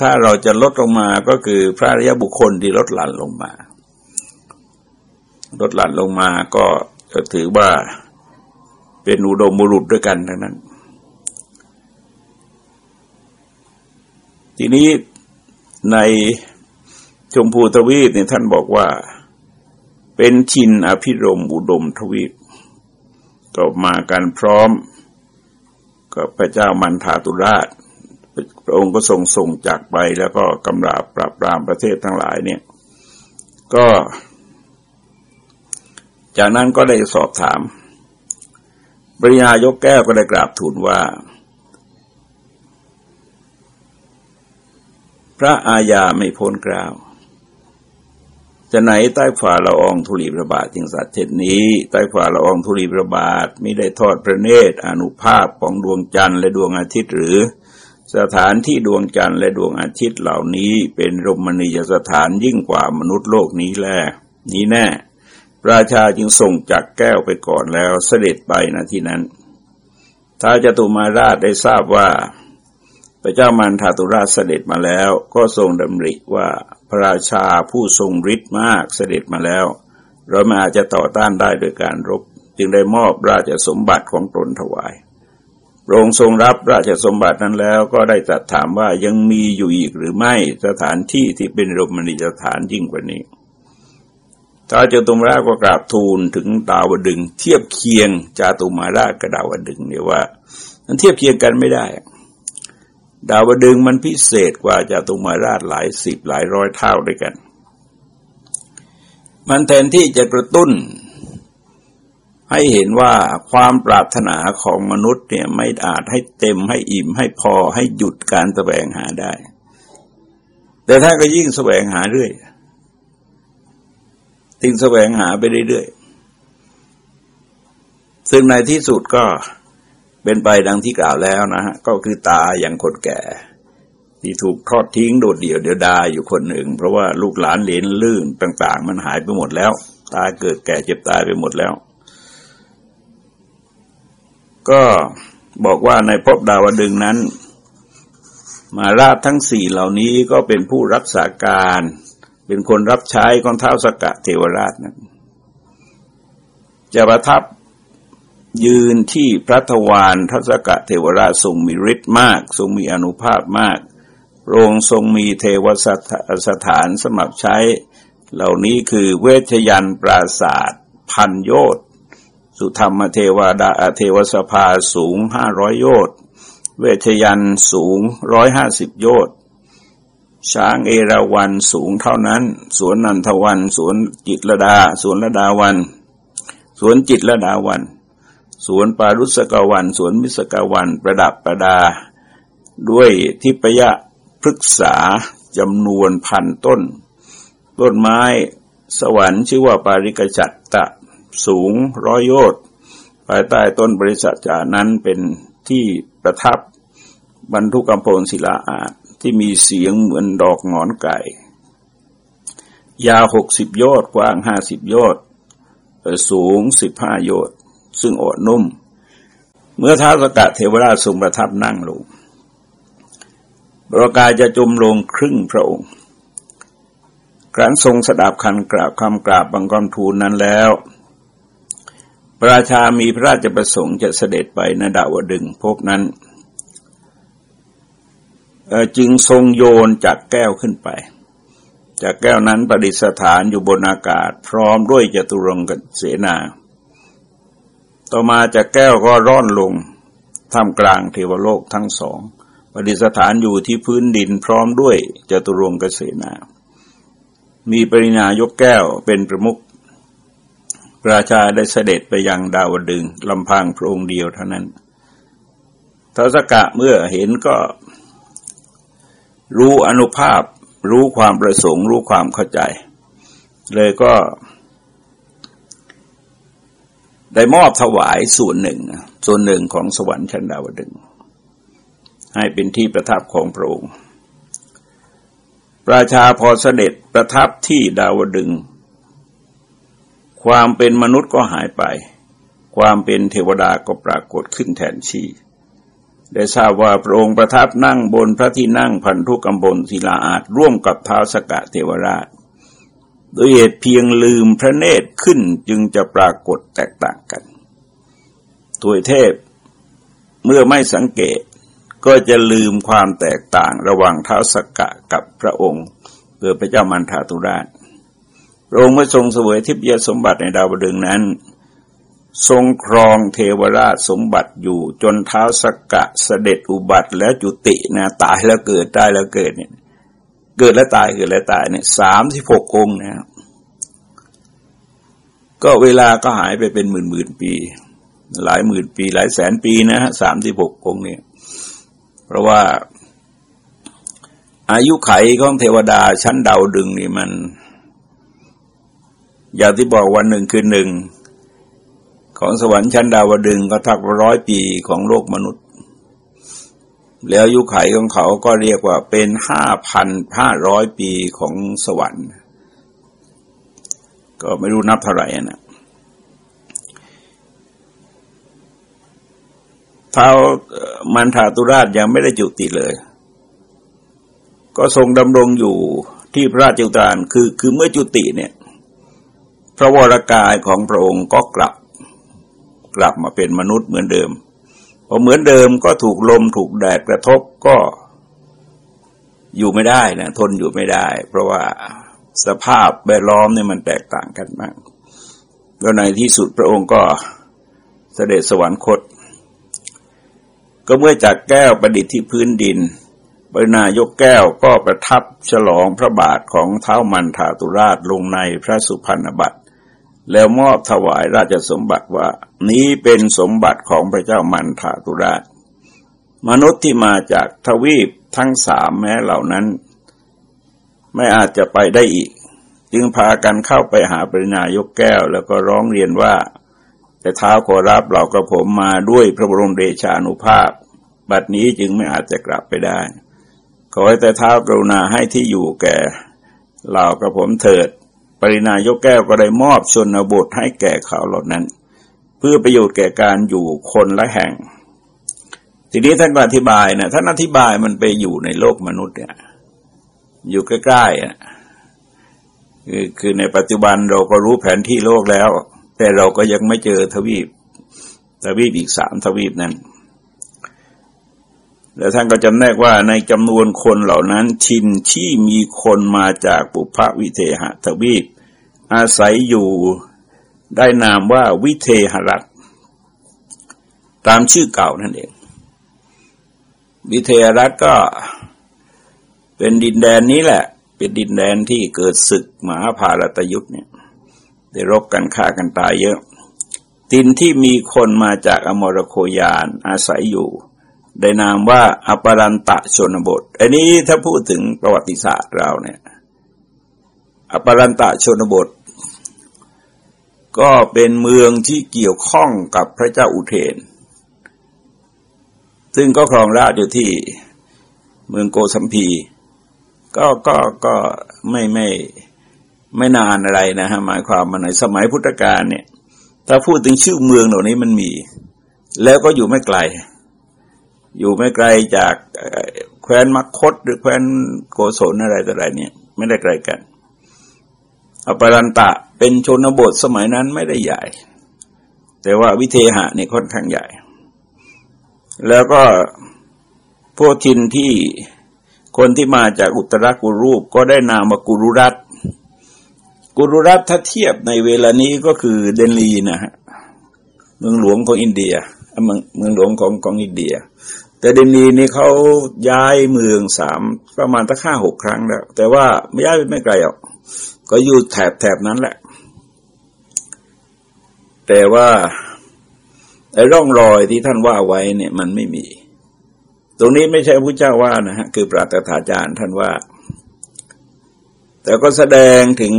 Speaker 1: ถ้าเราจะลดลงมาก็คือพระอริยบุคคลที่ลดหลั่นลงมา ลดหลั่นลงมาก็ถือว่าเป็นอุดมบุรุษด้วยกันทั้งนั้น ทีนี้ในชมพูทวีปเนี่ยท่านบอกว่า เป็นชินอภิรมอุดมทวีปก็มากันพร้อมกับพระเจ้ามันทาตุราชพระองค์ก็ทรงส่งจากไปแล้วก็กำราบปราบปรามประเทศทั้งหลายเนี่ย ก็ จากนั้นก็ได้สอบถามปริญญายกแก้วก็ได้กราบทูลว่า พระอาญาไม่พ้นกล่าว จะไหนใต้ฝ่าละอองธุลีประบาทจึงสัตว์เช่นนี้ ใต้ฝ่าละอองธุลีประบาทไม่ได้ทอดพระเนตรอนุภาพของดวงจันทร์และดวงอาทิตย์หรือ สถานที่ดวงจันทร์และดวงอาทิตย์เหล่านี้เป็นรมณียสถานยิ่งกว่ามนุษย์โลกนี้แลนี้แน่ราชาจึงส่งจักแก้วไปก่อนแล้วเสด็จไปณที่นั้นท้าจตุมาราชได้ทราบว่า ระเจ้ามันทาตุราชเสด็จมาแล้ว ก็ทรงดำริว่าพระราชาผู้ทรงฤทธิ์มากเสด็จมาแล้ว เราไม่อาจจะต่อต้านได้โดยการรบ จึงได้มอบราชสมบัติของตนถวายพระองค์ทรงรับราชสมบัตินั้นแล้วก็ได้ตรัสถามว่ายังมีอยู่อีกหรือไม่สถานที่ที่เป็นรมณีสถานยิ่งกว่านี้ท้าจตุมาราชก็กราบทูลถึงดาวดึง เทียบเคียงจาตุมาราชกับดาวดึงเนี่ยว่ามันเทียบเคียงกันไม่ได้ ดาวดึงมันพิเศษกว่าจาตุมาราชหลายสิบหลายร้อยเท่าด้วยกัน มันแทนที่จะกระตุ้น ให้เห็นว่าความปรารถนาของมนุษย์เนี่ยไม่อาจให้เต็มให้อิ่มให้พอให้หยุดการแสวงหาได้ แต่ถ้าก็ยิ่งแสวงหาเรื่อยทิ้งแสวงหาไปเรื่อยๆซึ่งในที่สุดก็ เป็นไปดังที่กล่าวแล้วนะฮะก็คือตาอย่างคนแก่ ที่ถูกทอดทิ้งโดดเดี่ยวเดียวดายอยู่คนหนึ่ง เพราะว่าลูกหลานเหลนลื่นต่าง ๆ มันหายไปหมดแล้ว ตาเกิดแก่เจ็บตายไปหมดแล้ว ก็บอกว่าในภพดาวดึงนั้น มาราชทั้งสี่เหล่านี้ก็เป็นผู้รักษาการ เป็นคนรับใช้ของเท้าสกะเทวราชนั้นจะประทับ ยืนที่พระทวารทัศกะเทวราชทรงมีฤทธิ์มาก ทรงมีอนุภาพมากโรงทรงมีเทวสถานสมับใช้ เหล่านี้คือเวชยันปราศาสตร์พันโยชสุธรรมเทวดาเทวสภาสูงห้าร้อยโยชเวชยันสูงร้อยห้าสิบโยชช้างเอราวันสูงเท่านั้น สวนนันทวัน สวนจิตรดา สวนระดาวัน สวนจิตรดาวัน สวนปารุสกาวัน สวนมิสกาวัน ประดับประดา ด้วยทิพยะพฤกษาจำนวนพันต้น ต้นไม้สวรรค์ชื่อว่าปาริกจัตตะสูงร้อยโยชน์ภายใต้ต้นบริษัทจานั้นเป็นที่ประทับบรรทุกกำพลศิลาอาจที่มีเสียงเหมือนดอกงอนไก่ ยาวหกสิบยอดกว้างห้าสิบยอด สูงสิบห้ายอด ซึ่งอดนุ่ม เมื่อท้าวสกะเทวราชทรงประทับนั่งลงบรกายจะจมลงครึ่งพระองค์ ครั้นทรงสดับคันกราบคำกราบบังกรทูลนั้นแล้วประราชามีพระราชประสงค์จะเสด็จไปนดาวดึงพบนั้นจึงทรงโยนจากแก้วขึ้นไป จากแก้วนั้นประดิษฐานอยู่บนอากาศ พร้อมด้วยจตุรงกเสนา ต่อมาจากแก้วก็ร่อนลงท่ามกลางเทวโลกทั้งสองประดิษฐานอยู่ที่พื้นดินพร้อมด้วยจตุรงกเสนา มีปรินายกแก้วเป็นประมุขราชาได้เสด็จไปยังดาวดึงลำพังพระองค์เดียวเท่านั้นทศกะเมื่อเห็นก็รู้อนุภาพ รู้ความประสงค์ รู้ความเข้าใจ เลยก็ ได้มอบถวายส่วนหนึ่ง ส่วนหนึ่งของสวรรค์ชั้นดาวดึง ให้เป็นที่ประทับของพระองค์ประชาพอเสด็จประทับที่ดาวดึง ความเป็นมนุษย์ก็หายไป ความเป็นเทวดาก็ปรากฏขึ้นแทนชีได้ทราบว่าพระองค์ประทับนั่งบนพระที่นั่งพันธุกำบลศิลาอาจร่วมกับเท้าสกะเทวราช โดยเหตุเพียงลืมพระเนตรขึ้นจึงจะปรากฏแตกต่างกันถวยเทพเมื่อไม่สังเกตก็จะลืมความแตกต่างระหว่างเท้าสกะกับพระองค์เพื่อพระเจ้ามันทาตุราชพระองค์เมื่อทรงเสวยทิพยสมบัติในดาวดึงนั้น ทรงครองเทวราชสมบัติอยู่จนเท้าสกกะเสด็จอุบัติแล้วจุตินะตายแล้วเกิดได้แล้วเกิดเนี่ย เกิดแล้วตายเกิดแล้วตายเนี่ยสามสิบหกองนะครับก็เวลาก็หายไปเป็นหมื่นหมื่นปี หลายหมื่นปี หลายแสนปีนะฮะสามสิบหกองเนี่ยเพราะว่า อายุไขของเทวดาชั้นดาวดึงนี่มัน อย่างที่บอกวันหนึ่งคือหนึ่งของสวรรค์ชั้นดาวดึงก็ทักร้อยปีของโลกมนุษย์ แล้วยุคไขของเขาก็เรียกว่าเป็นห้าพันห้าร้อยปีของสวรรค์ ก็ไม่รู้นับเท่าไหร่นะท้ามันธาตุราชยังไม่ได้จุติเลย ก็ทรงดำรงอยู่ที่พระราชจุตานคือคือเมื่อจุติเนี่ย พระวรากายของพระองค์ก็กลับ กลับมาเป็นมนุษย์เหมือนเดิม พอเหมือนเดิมก็ถูกลมถูกแดดกระทบก็อยู่ไม่ได้นะทนอยู่ไม่ได้ เพราะว่าสภาพแวดล้อมเนี่ยมันแตกต่างกันมากแล้วในที่สุดพระองค์ก็เสด็จสวรรคต ก็เมื่อจากแก้วประดิษฐ์ที่พื้นดินบริณายกแก้วก็ประทับฉลองพระบาทของเท้ามันธาตุราชลงในพระสุพรรณบัตร แล้วมอบถวายราชสมบัติว่า นี้เป็นสมบัติของพระเจ้ามันธาตุราช มนุษย์ที่มาจากทวีปทั้งสามแม้เหล่านั้น ไม่อาจจะไปได้อีก จึงพากันเข้าไปหาปรินายกแก้ว แล้วก็ร้องเรียนว่า แต่เท้าขอรับเรากระผมมาด้วยพระบรมเดชานุภาพ บัดนี้จึงไม่อาจจะกลับไปได้ ขอให้แต่เท้ากรุณาให้ที่อยู่แก่เหล่ากระผมเถิด ปรินายกแก้วก็ได้มอบชนบทให้แก่เขาเหล่านั้น เพื่อประโยชน์แก่การอยู่คนละแห่ง ทีนี้ท่านอธิบายนะท่านอธิบายมันไปอยู่ในโลกมนุษย์เนี่ยอยู่ใกล้ๆอะคือคือในปัจจุบันเราก็รู้แผนที่โลกแล้ว แต่เราก็ยังไม่เจอทวีปทวีปอีกสามทวีปนั้น แล้วท่านก็จำแนกว่าในจำนวนคนเหล่านั้นชินที่มีคนมาจากปุพวิเทหทวีป อาศัยอยู่ได้นามว่าวิเทหรัฐ ตามชื่อเก่านั่นเอง วิเทหรัฐก็เป็นดินแดนนี้แหละ เป็นดินแดนที่เกิดศึกมหาภารตยุทธ์เนี่ยได้รบกันฆ่ากันตายเยอะ ตินที่มีคนมาจากอมรโคยานอาศัยอยู่ ได้นามว่าอปรันตะชนบท อันนี้ถ้าพูดถึงประวัติศาสตร์เราเนี่ยอปรันตะชนบท ก็เป็นเมืองที่เกี่ยวข้องกับพระเจ้าอุเทน ซึ่งก็ครองราชอยู่ที่เมืองโกสัมพีก็ก็ก็ไม่ไม่ไม่นานอะไรนะฮะหมายความมาในสมัยพุทธกาลเนี่ย ถ้าพูดถึงชื่อเมืองเหล่านี้มันมี แล้วก็อยู่ไม่ไกล อยู่ไม่ไกลจากแคว้นมัคคตหรือแคว้นโกศลอะไรต่ออะไรเนี่ย ไม่ได้ไกลกันอปรันตะเป็นชนบทสมัยนั้นไม่ได้ใหญ่ แต่ว่าวิเทหะนี่ค่อนข้างใหญ่ แล้วก็พวกทินที่คนที่มาจากอุตรกุรูปก็ได้นามว่ากุรุรัตกุรุรัตถ้าเทียบในเวลานี้ก็คือเดนลีนะฮะเมืองหลวงของอินเดียเมืองเมืองหลวงของของอินเดีย แต่เดนีนี่เขาย้ายเมืองสามประมาณตั้งห้าหกครั้งแล้ว แต่ว่าไม่ย้ายไม่ไกลหรอกก็อยู่แถบแถบนั้นแหละ แต่ว่าไอ้ร่องรอยที่ท่านว่าไว้เนี่ย มันไม่มี ตรงนี้ไม่ใช่พระเจ้าว่านะฮะคือปราตถาจารย์ท่านว่า แต่ก็แสดงถึง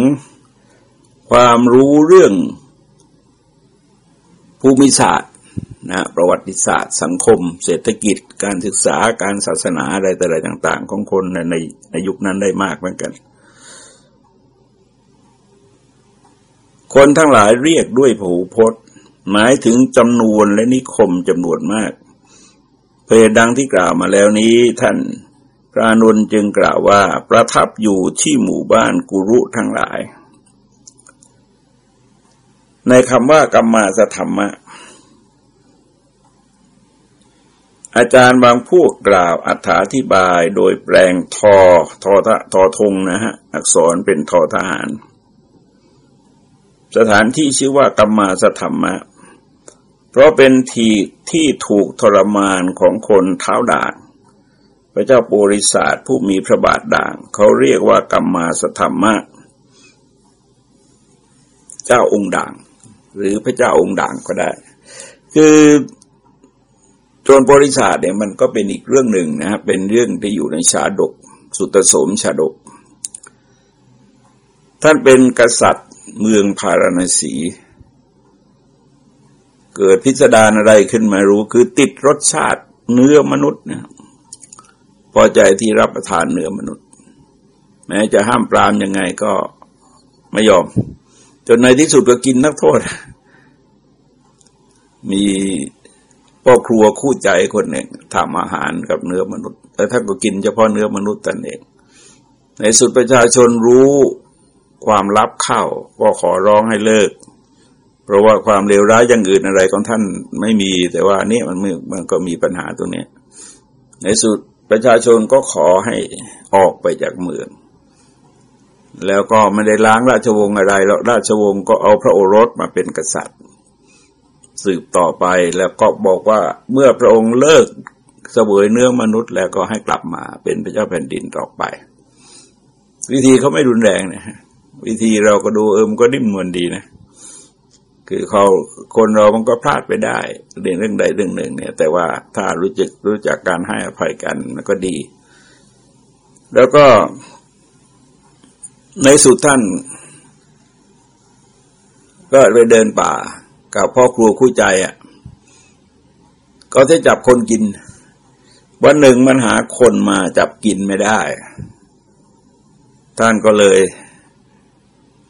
Speaker 1: ความรู้เรื่องภูมิศาสตร์ นะประวัติศาสตร์ สังคม เศรษฐกิจ การศึกษาการศาสนาอะไรแต่อะไรต่าง ๆ ของคนในในยุคนั้นได้มากเหมือนกัน คนทั้งหลายเรียกด้วยผูพจน์ หมายถึงจำนวนและนิคมจำนวนมาก เพยดังที่กล่าวมาแล้วนี้ท่านพระนุนจึงกล่าวว่าประทับอยู่ที่หมู่บ้านกุรุทั้งหลาย ในคำว่ากรรมาสธรรมะ อาจารย์บางพวกกล่าวอธิบายโดยแปลงทอทอทะทอทงนะฮะ อักษรเป็นทอทหาร สถานที่ชื่อว่ากรรมาสธรรมะ เพราะเป็นที่ที่ถูกทรมานของคนเท้าด่างพระเจ้าปุริศาสผู้มีพระบาทด่าง เขาเรียกว่ากรรมาสธรรมะ เจ้าองค์ด่าง หรือพระเจ้าองค์ด่างก็ได้ คือ ส่วนบริษัทเนี่ยมันก็เป็นอีกเรื่องหนึ่งนะเป็นเรื่องที่อยู่ในชาดก สุตโสมชาดก ท่านเป็นกษัตริย์เมืองพาราณสี เกิดพิสดารอะไรขึ้นมารู้คือติดรสชาติเนื้อมนุษย์นะพอใจที่รับประทานเนื้อมนุษย์ แม้จะห้ามปรามยังไงก็ไม่ยอม จนในที่สุดก็กินนักโทษ มี พ่อครัวคู่ใจคนหนึ่งทำอาหารกับเนื้อมนุษย์ แต่ท่านก็กินเฉพาะเนื้อมนุษย์ตนเอง ในสุดประชาชนรู้ความลับเข้าก็ขอร้องให้เลิก เพราะว่าความเลวร้ายอย่างอื่นอะไรของท่านไม่มี แต่ว่านี่มันมันก็มีปัญหาตรงนี้ในสุดประชาชนก็ขอให้ออกไปจากเมือง แล้วก็ไม่ได้ล้างราชวงศ์อะไรแล้วราชวงศ์ก็เอาพระโอรสมาเป็นกษัตริย์ สืบต่อไปแล้วก็บอกว่าเมื่อพระองค์เลิกเสวยเนื้อมนุษย์แล้วก็ให้กลับมาเป็นพระเจ้าแผ่นดินต่อไป วิธีเขาไม่รุนแรงนะวิธีเราก็ดูเออมันก็นิ่มนวลดีนะ คือเขาคนเรามันก็พลาดไปได้เรื่องเรื่องใดเรื่องหนึ่ง เนี่ย แต่ว่าถ้ารู้จักรู้จักการให้อภัยกันมันก็ดี แล้วก็ ในสุดท่าน ก็ไปเดินป่า กับพ่อครัวคู่ใจอะ่ะ ก็จะจับคนกิน วันหนึ่งมันหาคนมาจับกินไม่ได้ ท่านก็เลย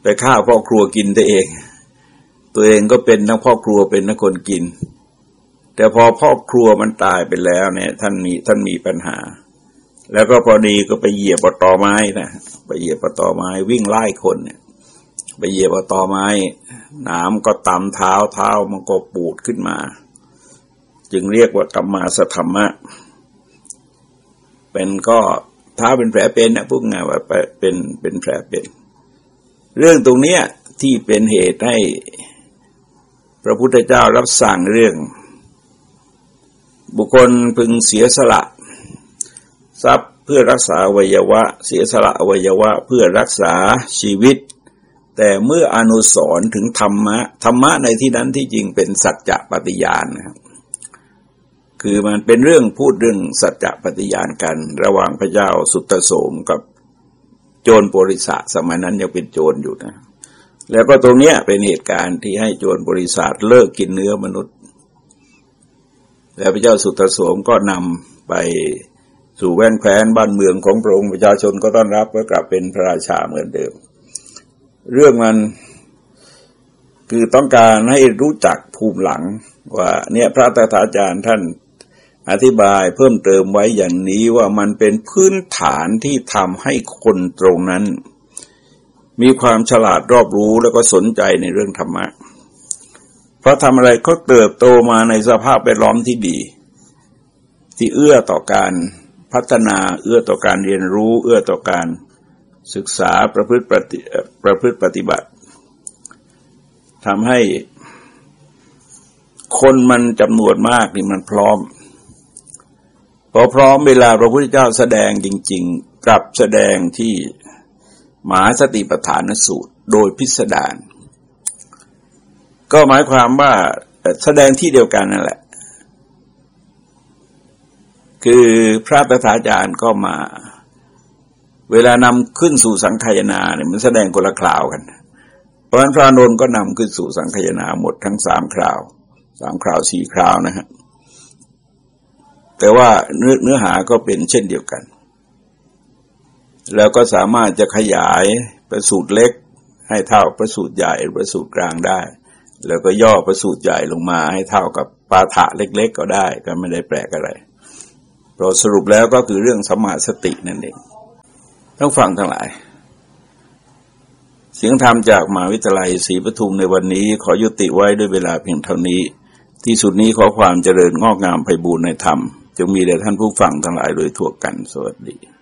Speaker 1: ไปฆ่าพ่อครัวกินตัวเอง ตัวเองก็เป็นทั้งพ่อครัวเป็นทั้งคนกิน แต่พอพ่อครัวมันตายไปแล้วเนี่ย ท่านมีท่านมีปัญหา แล้วก็พอดีก็ไปเหยียบปตอไม้นะไปเหยียบปตอไม้วิ่งไล่คนเนี่ย ไปเหยียบตอไม้น้ำก็ตำเท้าเท้ามันก็ปูดขึ้นมา จึงเรียกว่ากรรมาสธรรมะ เป็นก็เท้าเป็นแผลเป็นนะพูดง่ายว่าเป็นเป็นแผลเป็น เรื่องตรงเนี้ยที่เป็นเหตุให้พระพุทธเจ้ารับสั่งเรื่อง บุคคลพึงเสียสละ ทรัพย์เพื่อรักษาวัยวะ เสียสละวัยวะ เพื่อรักษาชีวิต แต่เมื่ออนุสรถึงธรรมะ ธรรมะในที่นั้นที่จริงเป็นสัจจะปฏิญาณนะครับคือมันเป็นเรื่องพูดเรื่องสัจจะปฏิญาณกัน ระหว่างพระเจ้าสุตโสมกับโจรบริษัทสมัยนั้นยังเป็นโจรอยู่นะ แล้วก็ตรงเนี้ยเป็นเหตุการณ์ที่ให้โจรบริษัทเลิกกินเนื้อมนุษย์ แล้วพระเจ้าสุตโสมก็นำไปสู่แว่นแคว้นบ้านเมืองของพระองค์ประชาชนก็ต้อนรับก็กลับเป็นพระราชาเหมือนเดิม เรื่องมันคือต้องการให้รู้จักภูมิหลังว่าเนี่ยพระตถาจารย์ท่านอธิบายเพิ่มเติมไว้อย่างนี้ว่ามันเป็นพื้นฐานที่ทำให้คนตรงนั้น มีความฉลาดรอบรู้แล้วก็สนใจในเรื่องธรรมะ เพราะทำอะไรก็เติบโตมาในสภาพแวดล้อมที่ดี ที่เอื้อต่อการพัฒนาเอื้อต่อการเรียนรู้ เอื้อต่อการ ศึกษาประพฤติปฏิประพฤติปฏิบัติทำให้คนมันจำนวนมากนี่มันพร้อมพอพร้อมเวลาพระพุทธเจ้าแสดงจริง ๆ กลับแสดงที่มหาสติปัฏฐานสูตรโดยพิสดารก็หมายความว่าแสดงที่เดียวกันนั่นแหละ คือพระตถาจารย์ก็มา เวลานำขึ้นสู่สังขยนาเนี่ยมันแสดงคนละคราวกัน เพราะฉะนั้นพระนนท์ก็นำขึ้นสู่สังขยนาหมดทั้งสามคราวสามคราวสี่คราวนะฮะแต่ว่าเนื้อเนื้อหาก็เป็นเช่นเดียวกัน แล้วก็สามารถจะขยายประสูตรเล็ก ให้เท่าประสูตรใหญ่ประสูตรกลางได้ แล้วก็ย่อประสูตรใหญ่ลงมาให้เท่ากับปาฐะเล็ก ๆ ก็ได้ ก็ไม่ได้แปลกอะไรเราสรุปแล้วก็คือเรื่องสมาสตินั่นเอง ต้องฟังทั้งหลาย เสียงธรรมจากมหาวิทยาลัยศรีปทุมในวันนี้ขอยุติไว้ด้วยเวลาเพียงเท่านี้ ที่สุดนี้ขอความเจริญงอกงามไพบูรณ์ในธรรม จงมีแด่ท่านผู้ฟังทั้งหลายโดยทั่วกันสวัสดี